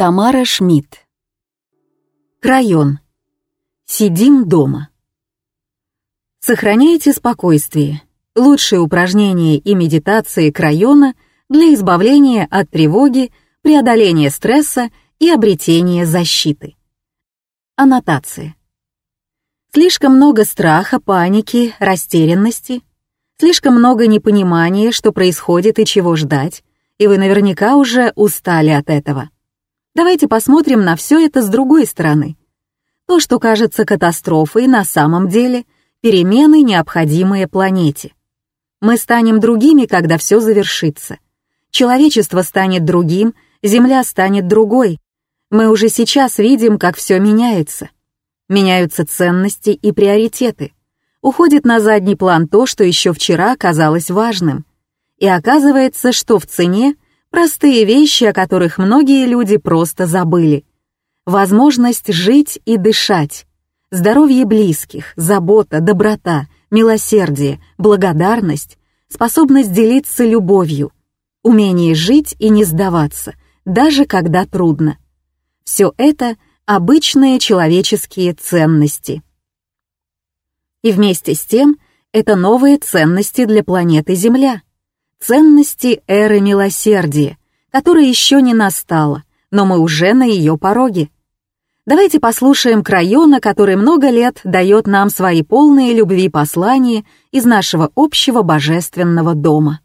Тамара Шмидт. Крайон. Сидим дома. Сохраняйте спокойствие. Лучшие упражнения и медитации крайона для избавления от тревоги, преодоления стресса и обретения защиты. Аннотация. Слишком много страха, паники, растерянности, слишком много непонимания, что происходит и чего ждать, и вы наверняка уже устали от этого. Давайте посмотрим на все это с другой стороны. То, что кажется катастрофой, на самом деле перемены, необходимые планете. Мы станем другими, когда все завершится. Человечество станет другим, Земля станет другой. Мы уже сейчас видим, как все меняется. Меняются ценности и приоритеты. Уходит на задний план то, что еще вчера казалось важным. И оказывается, что в цене Простые вещи, о которых многие люди просто забыли. Возможность жить и дышать. Здоровье близких, забота, доброта, милосердие, благодарность, способность делиться любовью, умение жить и не сдаваться, даже когда трудно. Все это обычные человеческие ценности. И вместе с тем это новые ценности для планеты Земля ценности эры милосердия, которая еще не настала, но мы уже на ее пороге. Давайте послушаем Крайона, который много лет дает нам свои полные любви послания из нашего общего божественного дома.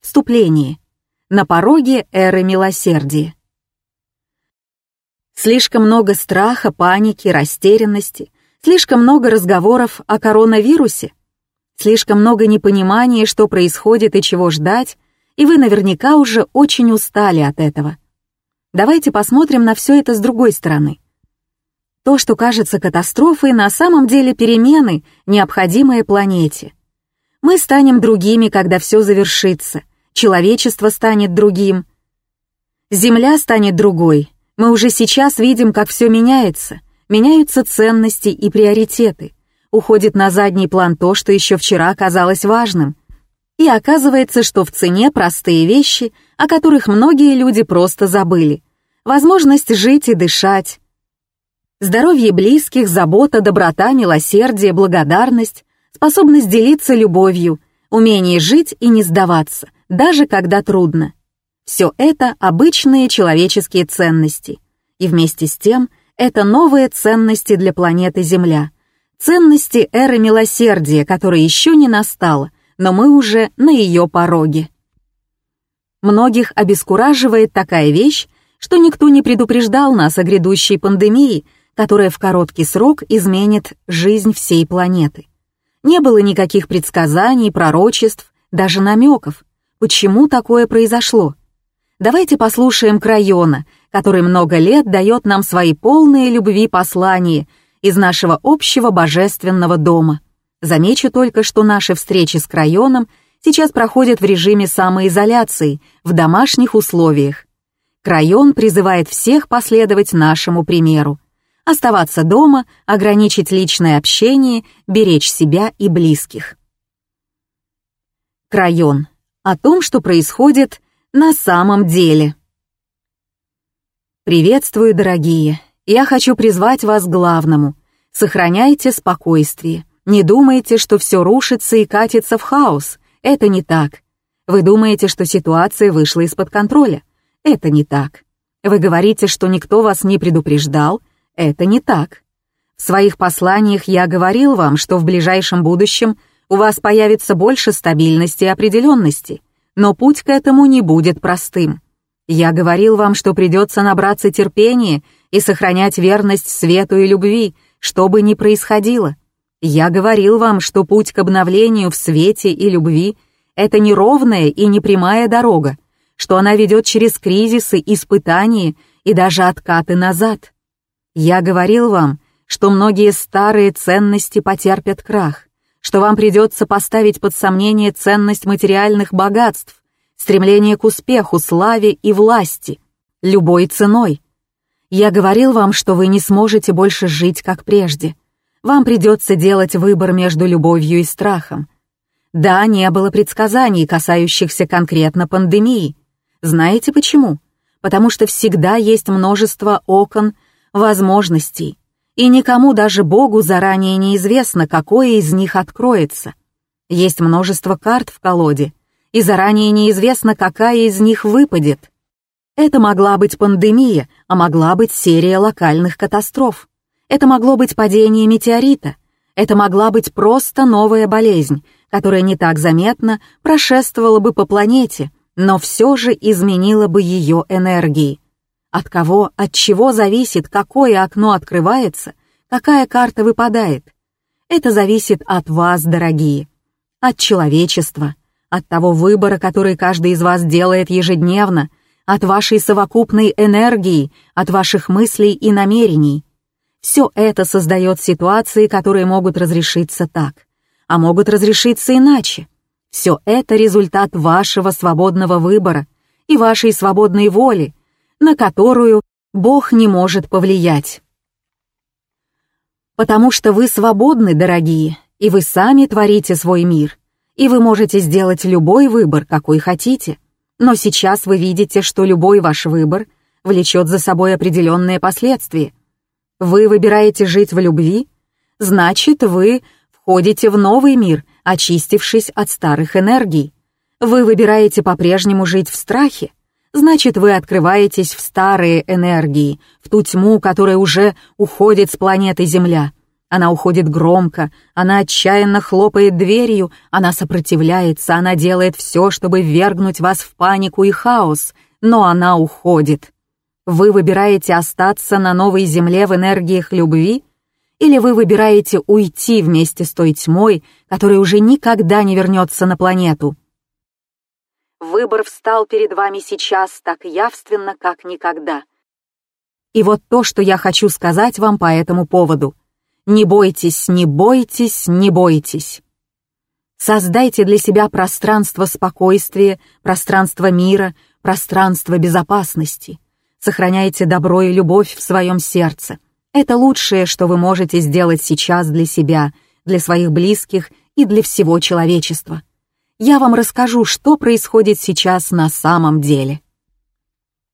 Вступление. На пороге эры милосердия. Слишком много страха, паники, растерянности, слишком много разговоров о коронавирусе — слишком много непонимания, что происходит и чего ждать, и вы наверняка уже очень устали от этого. Давайте посмотрим на все это с другой стороны. То, что кажется катастрофой, на самом деле перемены, необходимые планете. Мы станем другими, когда все завершится, человечество станет другим, Земля станет другой. Мы уже сейчас видим, как все меняется, меняются ценности и приоритеты — уходит на задний план то, что еще вчера казалось важным. И оказывается, что в цене простые вещи, о которых многие люди просто забыли. Возможность жить и дышать. Здоровье близких, забота, доброта, милосердие, благодарность, способность делиться любовью, умение жить и не сдаваться, даже когда трудно. Все это обычные человеческие ценности. И вместе с тем это новые ценности для планеты Земля — ценности эры милосердия, которая еще не настала, но мы уже на ее пороге. Многих обескураживает такая вещь, что никто не предупреждал нас о грядущей пандемии, которая в короткий срок изменит жизнь всей планеты. Не было никаких предсказаний, пророчеств, даже намеков. Почему такое произошло? Давайте послушаем Крайона, который много лет дает нам свои полные любви послания — из нашего общего божественного дома. Замечу только, что наши встречи с Крайоном сейчас проходят в режиме самоизоляции, в домашних условиях. Крайон призывает всех последовать нашему примеру. Оставаться дома, ограничить личное общение, беречь себя и близких. Крайон. О том, что происходит на самом деле. Приветствую, дорогие я хочу призвать вас к главному. Сохраняйте спокойствие. Не думайте, что все рушится и катится в хаос. Это не так. Вы думаете, что ситуация вышла из-под контроля. Это не так. Вы говорите, что никто вас не предупреждал. Это не так. В своих посланиях я говорил вам, что в ближайшем будущем у вас появится больше стабильности и определенности, но путь к этому не будет простым. Я говорил вам, что придется набраться терпения и сохранять верность свету и любви, что бы ни происходило. Я говорил вам, что путь к обновлению в свете и любви — это неровная и непрямая дорога, что она ведет через кризисы, испытания и даже откаты назад. Я говорил вам, что многие старые ценности потерпят крах, что вам придется поставить под сомнение ценность материальных богатств, стремление к успеху, славе и власти, любой ценой, я говорил вам, что вы не сможете больше жить, как прежде. Вам придется делать выбор между любовью и страхом. Да, не было предсказаний, касающихся конкретно пандемии. Знаете почему? потому что всегда есть множество окон, возможностей, и никому, даже Богу, заранее неизвестно, какое из них откроется. Есть множество карт в колоде, и заранее неизвестно, какая из них выпадет. Это могла быть пандемия, а могла быть серия локальных катастроф. Это могло быть падение метеорита. Это могла быть просто новая болезнь, которая не так заметно прошествовала бы по планете, но все же изменила бы ее энергии. От кого, от чего зависит, какое окно открывается, какая карта выпадает. Это зависит от вас, дорогие, от человечества, от того выбора, который каждый из вас делает ежедневно, от вашей совокупной энергии, от ваших мыслей и намерений. Все это создает ситуации, которые могут разрешиться так, а могут разрешиться иначе. Все это результат вашего свободного выбора и вашей свободной воли, на которую Бог не может повлиять. Потому что вы свободны, дорогие, и вы сами творите свой мир, и вы можете сделать любой выбор, какой хотите. Но сейчас вы видите, что любой ваш выбор влечет за собой определенные последствия. Вы выбираете жить в любви, значит, вы входите в новый мир, очистившись от старых энергий. Вы выбираете по-прежнему жить в страхе, значит, вы открываетесь в старые энергии, в ту тьму, которая уже уходит с планеты Земля. Она уходит громко, она отчаянно хлопает дверью, она сопротивляется, она делает все, чтобы ввергнуть вас в панику и хаос, но она уходит. Вы выбираете остаться на новой Земле в энергиях любви, или вы выбираете уйти вместе с той тьмой, которая уже никогда не вернется на планету. Выбор встал перед вами сейчас так явственно, как никогда. И вот то, что я хочу сказать вам по этому поводу. Не бойтесь, не бойтесь, не бойтесь. Создайте для себя пространство спокойствия, пространство мира, пространство безопасности. Сохраняйте добро и любовь в своем сердце. Это лучшее, что вы можете сделать сейчас для себя, для своих близких и для всего человечества я вам расскажу, что происходит сейчас на самом деле.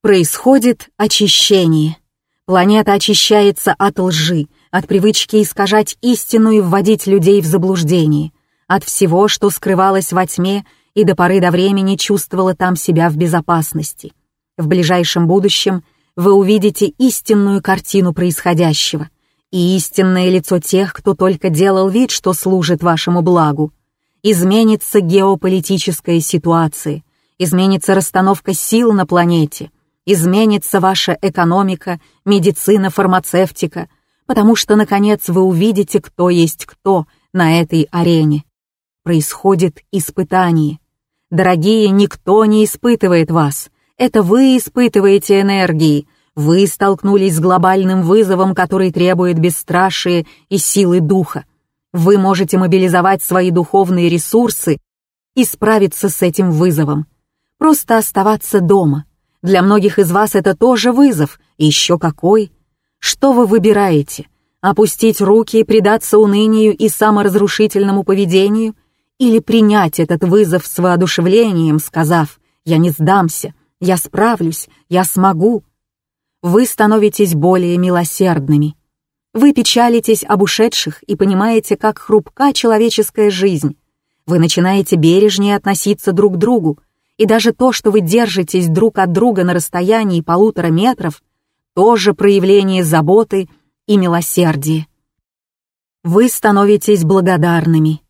Происходит очищение. Планета очищается от лжи, от привычки искажать истину и вводить людей в заблуждение, от всего, что скрывалось во тьме и до поры до времени чувствовала там себя в безопасности. В ближайшем будущем вы увидите истинную картину происходящего и истинное лицо тех, кто только делал вид, что служит вашему благу изменится геополитическая ситуация, изменится расстановка сил на планете, изменится ваша экономика, медицина, фармацевтика, потому что, наконец, вы увидите, кто есть кто на этой арене. Происходит испытание. Дорогие, никто не испытывает вас. Это вы испытываете энергии. Вы столкнулись с глобальным вызовом, который требует бесстрашия и силы духа. Вы можете мобилизовать свои духовные ресурсы и справиться с этим вызовом. Просто оставаться дома. Для многих из вас это тоже вызов, и еще какой. Что вы выбираете? Опустить руки и предаться унынию и саморазрушительному поведению? Или принять этот вызов с воодушевлением, сказав «Я не сдамся, я справлюсь, я смогу»? Вы становитесь более милосердными, вы печалитесь об ушедших и понимаете, как хрупка человеческая жизнь. Вы начинаете бережнее относиться друг к другу, и даже то, что вы держитесь друг от друга на расстоянии полутора метров, тоже проявление заботы и милосердия. Вы становитесь благодарными.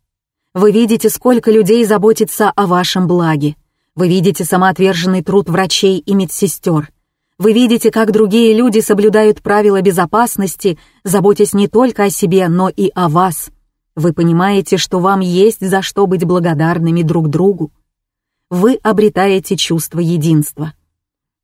Вы видите, сколько людей заботится о вашем благе. Вы видите самоотверженный труд врачей и медсестер. Вы видите, как другие люди соблюдают правила безопасности, заботясь не только о себе, но и о вас. Вы понимаете, что вам есть за что быть благодарными друг другу. Вы обретаете чувство единства.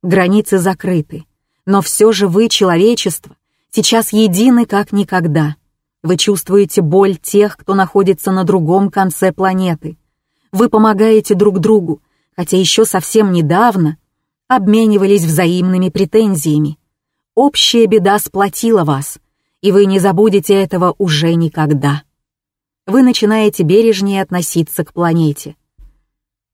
Границы закрыты, но все же вы, человечество, сейчас едины как никогда. Вы чувствуете боль тех, кто находится на другом конце планеты. Вы помогаете друг другу, хотя еще совсем недавно — обменивались взаимными претензиями. Общая беда сплотила вас, и вы не забудете этого уже никогда. Вы начинаете бережнее относиться к планете.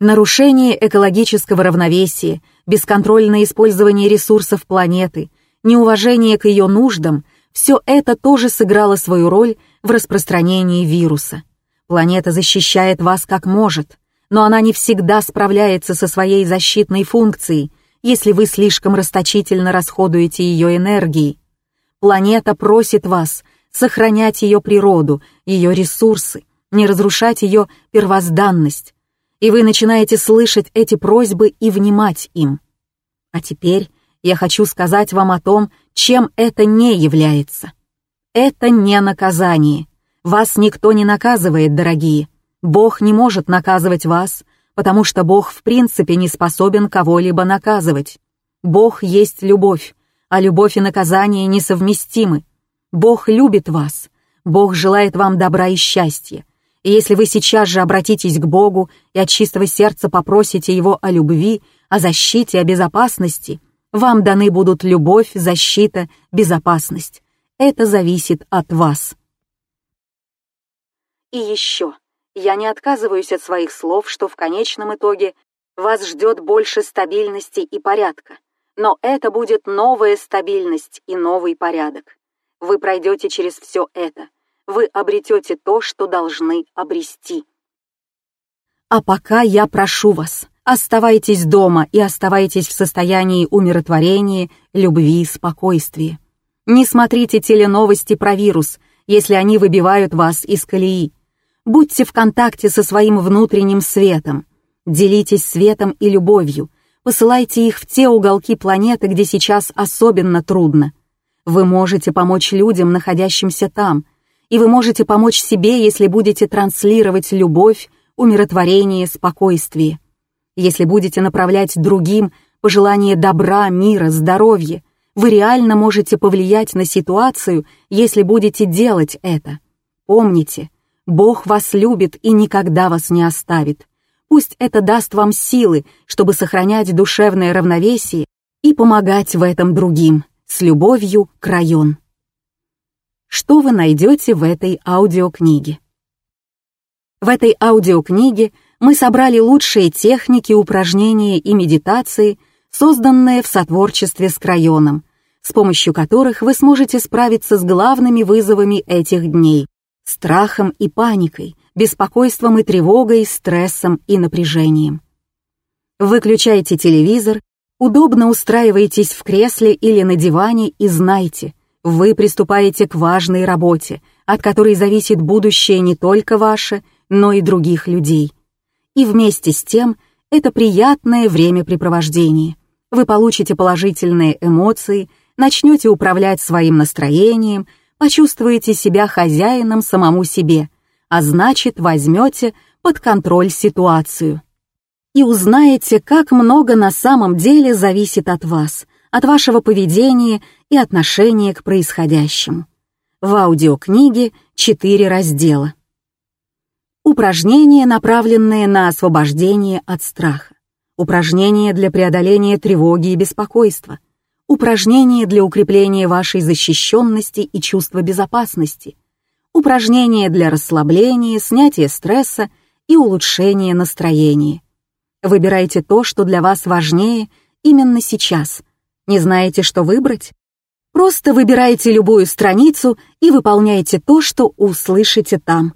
Нарушение экологического равновесия, бесконтрольное использование ресурсов планеты, неуважение к ее нуждам — все это тоже сыграло свою роль в распространении вируса. Планета защищает вас как может, но она не всегда справляется со своей защитной функцией, если вы слишком расточительно расходуете ее энергией. Планета просит вас сохранять ее природу, ее ресурсы, не разрушать ее первозданность. И вы начинаете слышать эти просьбы и внимать им. А теперь я хочу сказать вам о том, чем это не является. Это не наказание. Вас никто не наказывает, дорогие. Бог не может наказывать вас, потому что Бог в принципе не способен кого-либо наказывать. Бог есть любовь, а любовь и наказание несовместимы. Бог любит вас, Бог желает вам добра и счастья. И если вы сейчас же обратитесь к Богу и от чистого сердца попросите Его о любви, о защите, о безопасности, вам даны будут любовь, защита, безопасность. Это зависит от вас. И еще, я не отказываюсь от своих слов, что в конечном итоге вас ждет больше стабильности и порядка. Но это будет новая стабильность и новый порядок. Вы пройдете через все это. Вы обретете то, что должны обрести. А пока я прошу вас, оставайтесь дома и оставайтесь в состоянии умиротворения, любви, спокойствия. Не смотрите теленовости про вирус, если они выбивают вас из колеи. Будьте в контакте со своим внутренним светом. Делитесь светом и любовью. Посылайте их в те уголки планеты, где сейчас особенно трудно. Вы можете помочь людям, находящимся там, и вы можете помочь себе, если будете транслировать любовь, умиротворение, спокойствие. Если будете направлять другим пожелание добра, мира, здоровья, вы реально можете повлиять на ситуацию, если будете делать это. Помните, Бог вас любит и никогда вас не оставит. Пусть это даст вам силы, чтобы сохранять душевное равновесие и помогать в этом другим. С любовью, Крайон. Что вы найдете в этой аудиокниге? В этой аудиокниге мы собрали лучшие техники, упражнения и медитации, созданные в сотворчестве с Крайоном, с помощью которых вы сможете справиться с главными вызовами этих дней — страхом и паникой, беспокойством и тревогой, стрессом и напряжением. Выключайте телевизор Удобно устраиваетесь в кресле или на диване и знайте, вы приступаете к важной работе, от которой зависит будущее не только ваше, но и других людей. И вместе с тем это приятное времяпрепровождение. Вы получите положительные эмоции, начнете управлять своим настроением, почувствуете себя хозяином самому себе, а значит возьмете под контроль ситуацию и узнаете, как много на самом деле зависит от вас, от вашего поведения и отношения к происходящему. В аудиокниге четыре раздела. Упражнения, направленные на освобождение от страха. Упражнения для преодоления тревоги и беспокойства. Упражнения для укрепления вашей защищенности и чувства безопасности. Упражнения для расслабления, снятия стресса и улучшения настроения Выбирайте то, что для вас важнее именно сейчас. Не знаете, что выбрать? Просто выбирайте любую страницу и выполняйте то, что услышите там.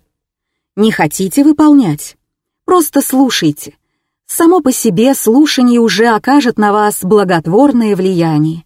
Не хотите выполнять? Просто слушайте. Само по себе слушание уже окажет на вас благотворное влияние.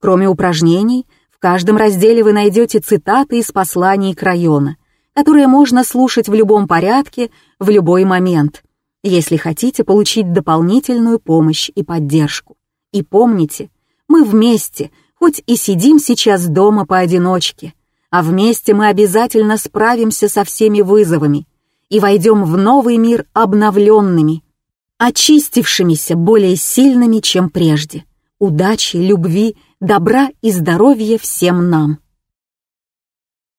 Кроме упражнений, в каждом разделе вы найдете цитаты из посланий к району, которые можно слушать в любом порядке, в любой момент, если хотите получить дополнительную помощь и поддержку. И помните, мы вместе, хоть и сидим сейчас дома поодиночке, а вместе мы обязательно справимся со всеми вызовами и войдем в новый мир обновленными, очистившимися более сильными, чем прежде. Удачи, любви, добра и здоровья всем нам.